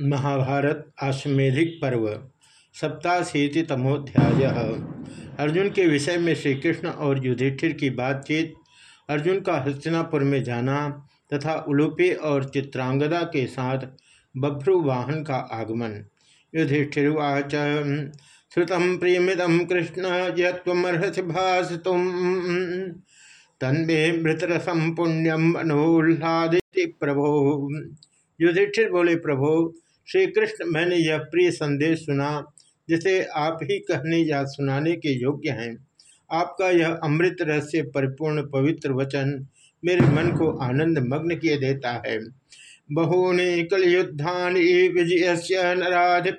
महाभारत आश्वेधिक पर्व, सप्ताशीतितमोध्याय। अर्जुन के विषय में श्री कृष्ण और युधिष्ठिर की बातचीत, अर्जुन का हस्तिनापुर में जाना तथा उलूपी और चित्रांगदा के साथ बभ्रु वाहन का आगमन। युधिष्ठिर्वाच श्रुतम प्रियमिदम कृष्ण यमर्हसि भाष तुम तन्मे मृतरसम पुण्यम मनोल्लादि प्रभो। युधिष्ठिर बोले, प्रभो श्री कृष्ण मैंने यह प्रिय संदेश सुना, जिसे आप ही कहने या सुनाने के योग्य हैं। आपका यह अमृत रहस्य परिपूर्ण पवित्र वचन मेरे मन को आनंद मग्न किए देता है। बहूनि कलयुद्धानि विजय से नाधिप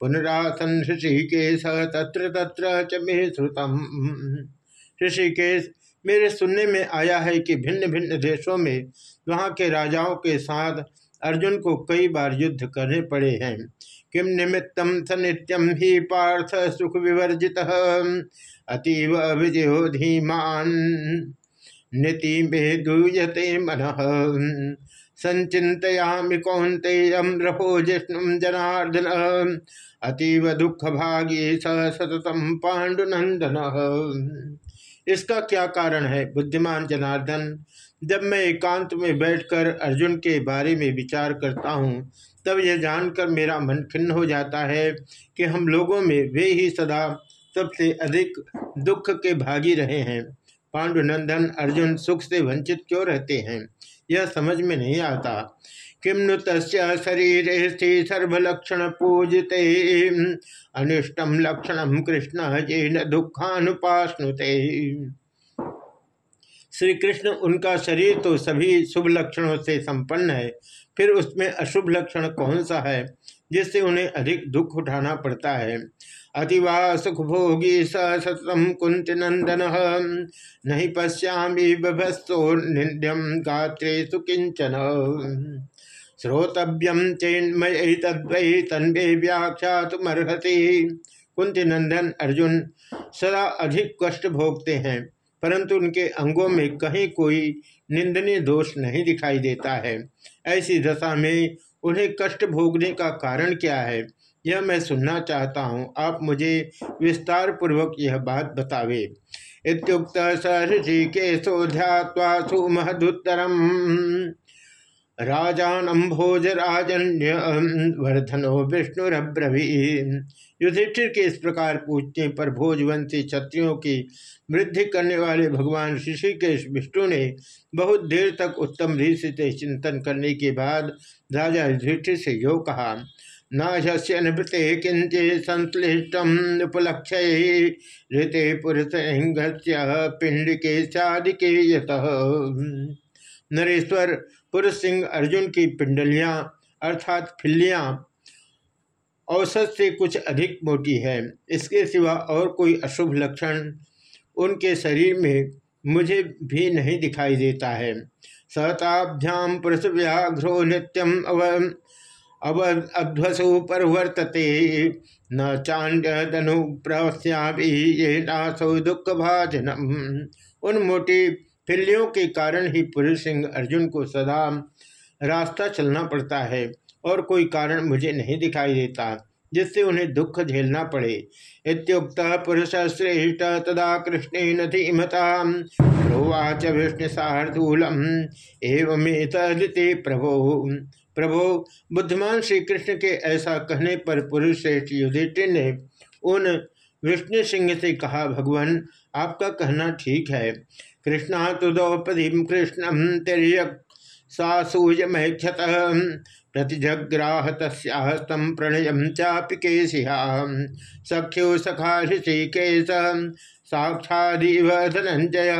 पुनरासन ऋषिकेश तत्र तत्र च मे श्रुतम। ऋषिकेश, मेरे सुनने में आया है कि भिन्न भिन्न देशों में वहाँ के राजाओं के साथ अर्जुन को कई बार युद्ध करने पड़े हैं। किम निमित्तम स नित्यम ही पार्थ सुख विवर्जित। अतीव विजयो धीमान नीति में दूयते मन। संचितयामि कौंतेयम रहो जिष्णु जनार्दन। अतीव दुख भागी सततम पांडुनंदन इसका क्या कारण है? बुद्धिमान जनार्दन, जब मैं एकांत में बैठकर अर्जुन के बारे में विचार करता हूँ, तब यह जानकर मेरा मन खिन्न हो जाता है कि हम लोगों में वे ही सदा सबसे अधिक दुख के भागी रहे हैं। पांडुनंदन अर्जुन सुख से वंचित क्यों रहते हैं? यह समझ में नहीं आता। किम नु तस् शरीर स्थित सर्वलक्षण पूजते? अनिष्टम लक्षण कृष्ण ये न दुखानुपाश्नुते। श्री कृष्ण उनका शरीर तो सभी शुभ लक्षणों से संपन्न है। फिर उसमें अशुभ लक्षण कौन सा है, जिससे उन्हें अधिक दुख उठाना पड़ता है? अतिवा सुख भोगी सतम कुंत नंदन, नहीं पश्यामी बभस्तो निंद्यम गात्रे सुकिंचन श्रोतव्यम चेन्मय तद्वै तन्वे व्याख्या तुमर्हति कुंती नंदन अर्जुन सदा अधिक कष्ट भोगते हैं। परंतु उनके अंगों में कहीं कोई निंदनीय दोष नहीं दिखाई देता है। ऐसी दशा में उन्हें कष्ट भोगने का कारण क्या है, यह मैं सुनना चाहता हूँ। आप मुझे विस्तार पूर्वक यह बात बतावे। इतुक्त सहृषि के सोध्या सुमहदुत्तरम। राजानम भोजराजन्य वर्धनो विष्णुरब्रवी। युधिष्ठिर के इस प्रकार पूछने पर भोजवंशी क्षत्रियों की वृद्धि करने वाले भगवान ऋषिकेश विष्णु ने बहुत देर तक उत्तम ऋषि से चिंतन करने के बाद राजा युधिष्ठिर से यो कहा, नाशस्य निवृते किंचे संश्लिष्टम उपलक्ष्य ऋते पुरुष पिंड के यत। नरेश्वर पुरुष सिंह अर्जुन की पिंडलियाँ, अर्थात फिल्लियाँ, औसत से कुछ अधिक मोटी है। इसके सिवा और कोई अशुभ लक्षण उनके शरीर में मुझे भी नहीं दिखाई देता है। सताभ्याम पुरुष व्याघ्रो नित्यम अव अव अध्वसु परवर्तते। न चांड्य धनु प्रस्याभी ये नासौ दुख भाजनम उन मोटी फिल्लियों के कारण ही पुरुष सिंह अर्जुन को सदा रास्ता चलना पड़ता है और कोई कारण मुझे नहीं दिखाई देता, जिससे उन्हें दुख झेलना पड़े। इतुक्त पुरुष श्रेष्ठ तदा कृष्ण धीमता प्रोवाच विष्णु एवं प्रभो। प्रभो, बुद्धिमान श्री कृष्ण के ऐसा कहने पर पुरुष श्रेष्ठ युधिष्ठिर ने उन विष्णु सिंह से कहा, भगवान, आपका कहना ठीक है। कृष्णा तो द्रौपदी कृष्णम तिरक सासूयमैक्षत प्रतिजग्राह तस्म प्रणय चापि केशिहा। सख्यो सखा ऋषिकेश साक्षादिव धनंजय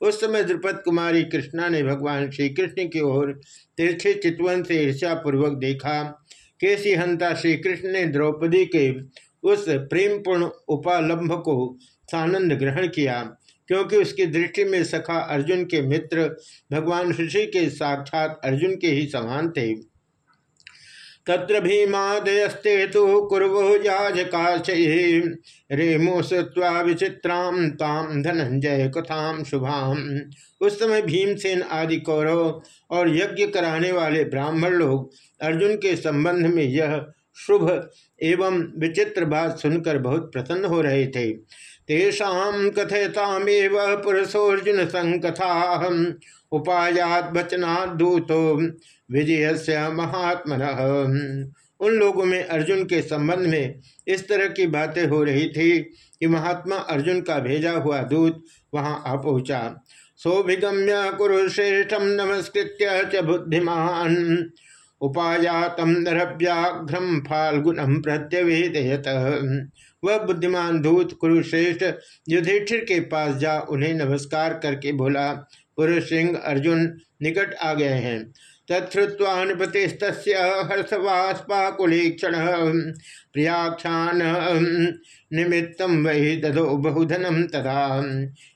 उस समय द्रुपद कुमारी कृष्णा ने भगवान श्री कृष्ण की ओर तिरछे चितवन से ईर्ष्यापूर्वक देखा। केसी हंता श्री कृष्ण ने द्रौपदी के उस प्रेमपूर्ण उपालंभ को सानंद ग्रहण किया। क्योंकि उसकी दृष्टि में सखा अर्जुन के मित्र भगवान ऋषि के साक्षात अर्जुन के ही समान थे। तत्र भीमादयस्ते तो कुरवो याजकाशये रेमो श्रुवा विचित्रां ताम धनंजय कथाम शुभाम उस समय भीमसेन आदि कौरव और यज्ञ कराने वाले ब्राह्मण लोग अर्जुन के संबंध में यह शुभ एवं विचित्र बात सुनकर बहुत प्रसन्न हो रहे थे। तेषा कथयतामेव पुरुषोर्जुन संकथा उपायात वचनात् दूतो विजय से महात्मन। उन लोगों में अर्जुन के संबंध में इस तरह की बातें हो रही थी कि महात्मा अर्जुन का भेजा हुआ दूत वहाँ आ पहुँचा। सौभिगम्य कुरुश्रेष्ठम नमस्कृत्य च बुद्धिमान। उपायातम नरव्याघ्रम फाल्गुनम प्रत्यवेदयत। वह बुद्धिमान दूत कुरुश्रेष्ठ युधिष्ठिर के पास जा उन्हें नमस्कार करके बोला, पुरुष सिंह, अर्जुन, निकट आ गए हैं। तत्वा हर्षवास्पाकुलीक्षण प्रियाख्यान निमित्तम वही दधो बहुधनम तथा।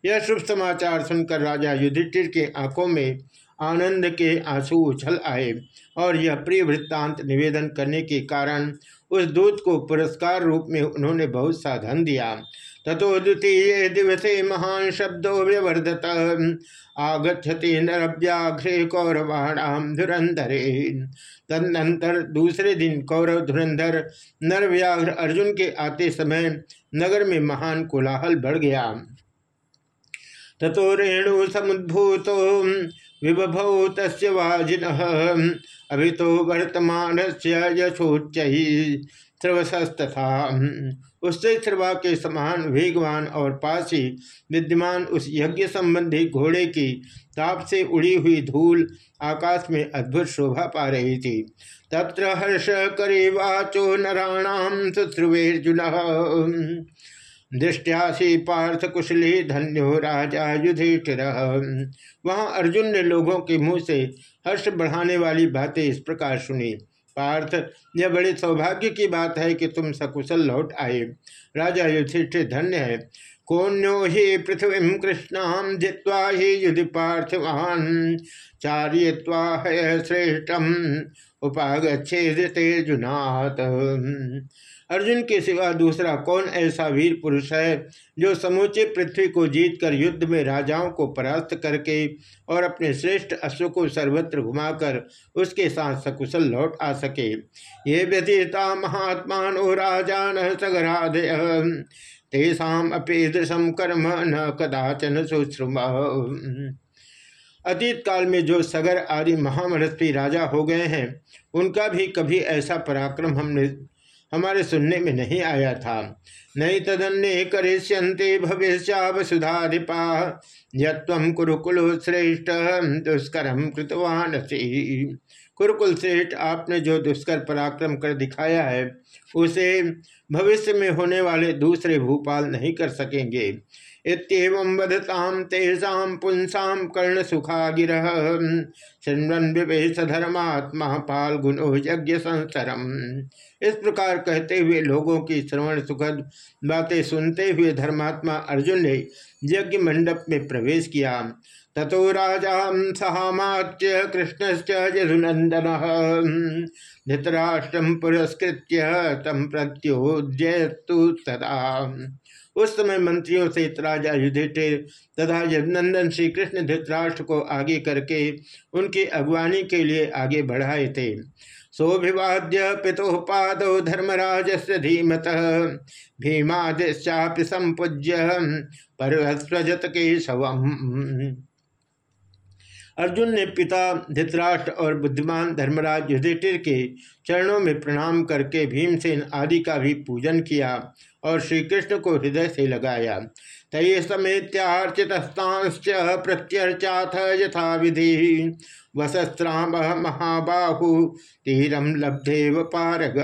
यह शुभ समाचार सुनकर राजा युधिष्ठिर के आँखों में आनंद के आँसू उछल आए और यह प्रिय वृत्तांत निवेदन करने के कारण उस दूत को पुरस्कार रूप में उन्होंने बहुत सा धन दिया। तथो द्वितीय दिवसे महान शब्दों व्यवर्धत। आगछति नरव्याघ्रे कौरवाणाम धुरंधरे। तदनंतर दूसरे दिन कौरव धुरंधर नरव्याघ्र अर्जुन के आते समय नगर में महान कोलाहल बढ़ गया। तथो रेणु समुद्भूतो विभभौ तस्य वाजिन। अभी तो वर्तमान से यशोच्च स्रवसस्तथा। उससे श्रवा के समान वेगवान और पास विद्यमान उस यज्ञ संबंधी घोड़े की ताप से उड़ी हुई धूल आकाश में अद्भुत शोभा पा रही थी। तत्र हर्ष करे वाचो नाणाम शुश्रुवेर्जुन। दृष्टियासी पार्थ कुशली धन्यो राजा युधिष्ठिर। वहाँ अर्जुन ने लोगों के मुँह से हर्ष बढ़ाने वाली बातें इस प्रकार सुनी। पार्थ, यह बड़े सौभाग्य की बात है कि तुम सकुशल लौट आए। राजा युधिष्ठिर धन्य है। कौन्यो ही पृथ्वी कृष्णाम जित्वा ही युधि पार्थिवान चार्यवा है श्रेष्ठम उपागछेजुनाथ अर्जुन के सिवा दूसरा कौन ऐसा वीर पुरुष है, जो समूचे पृथ्वी को जीतकर युद्ध में राजाओं को परास्त करके और अपने श्रेष्ठ अश्व को सर्वत्र घुमाकर उसके साथ सकुशल लौट आ सके। ये व्यतीता महात्मा नो राजान सगरादय तेषाम अपेदृशम कर्म न कदाचन सुश्रुम अतीत काल में जो सगर आदि महामनस्वी राजा हो गए हैं, उनका भी कभी ऐसा पराक्रम हमने हमारे सुनने में नहीं आया था। नहीं तदन्य करिष्यंते भविष्य वसुधाधिपा यम कुरुकुल श्रेष्ठ दुष्कर्म कृतवान कुरुकुल श्रेष्ठ, आपने जो दुष्कर पराक्रम कर दिखाया है उसे भविष्य में होने वाले दूसरे भूपाल नहीं कर सकेंगे। इतम वधताम तेषा पुंसा कर्ण सुखा गिर शृण्वन विवेश धर्मात्मा पाल गुणो यज्ञ संसरम। इस प्रकार कहते हुए लोगों की श्रवण सुखद बातें सुनते हुए धर्मात्मा अर्जुन ने यज्ञ मंडप में प्रवेश किया। ततो राजा सहामाच्य कृष्णश्च यदुनंदन धृतराष्ट्रम पुरस्कृत तम प्रत्योद्यु तदा उस समय मंत्रियों से राजा युधिष्ठिर तथा यदनंदन श्री कृष्ण धृतराष्ट्र को आगे करके उनकी अगवानी के लिए आगे बढ़ाए थे। सोभिवाद्य पितु पाद धर्मराज से धीमत, भीमादिश्चापि संपूज्य परस्वजत के शवम। अर्जुन ने पिता, धृतराष्ट्र और बुद्धिमान धर्मराज युधिष्ठिर के चरणों में प्रणाम करके भीमसेन आदि का भी पूजन किया और श्री कृष्ण को हृदय से लगाया। तय समेत्यार्चितस्तांश्च प्रत्यर्चाथ यथा विधि वसस्त्राम महाबाहु तीरम लब्धेव पारग।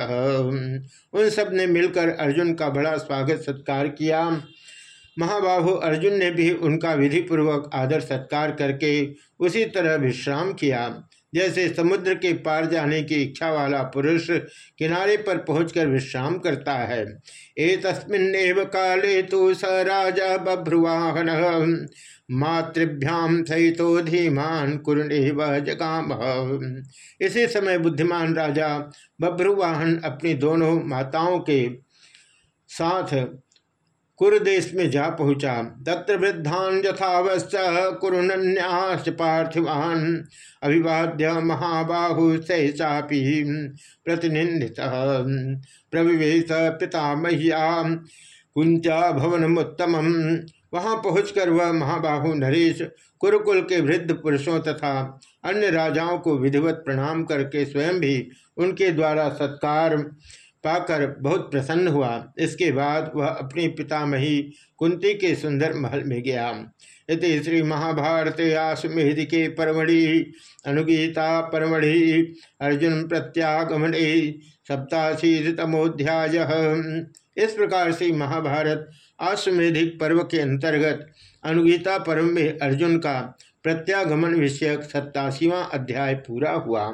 उन सबने मिलकर अर्जुन का बड़ा स्वागत सत्कार किया। महाबाहु अर्जुन ने भी उनका विधि पूर्वक आदर सत्कार करके उसी तरह विश्राम किया। जैसे समुद्र के पार जाने की इच्छा वाला पुरुष किनारे पर पहुंचकर विश्राम करता है। तस्मिन्नेव काले तो स राजा बभ्रुवाहन मातृभ्याम सहितो धीमान इसी समय बुद्धिमान राजा बभ्रुवाहन अपनी दोनों माताओं के साथ कुरुदेश में जा पहुँचा। तत्र वृद्धान यथावस्थ कुरुन्यास पार्थिवान। अभिवाद्य महाबाहु सहसापी प्रतिनिंदित प्रविवेश पिता मैया कुंचा भवन उत्तम वहाँ पहुंचकर वह महाबाहु नरेश, कुरुकुल के वृद्ध पुरुषों तथा अन्य राजाओं को विधिवत प्रणाम करके स्वयं भी उनके द्वारा सत्कार पाकर बहुत प्रसन्न हुआ। इसके बाद वह अपनी पितामही कुंती के सुंदर महल में गया। इति श्री महाभारत आश्वेधि के परमढ़ि, अनुगीता परमढ़ि, अर्जुन प्रत्यागमन, सप्ताशीतमोध्याय। इस प्रकार से महाभारत आश्वेधिक पर्व के अंतर्गत अनुगीता पर्व में अर्जुन का प्रत्यागमन विषयक सत्तासीवा अध्याय पूरा हुआ।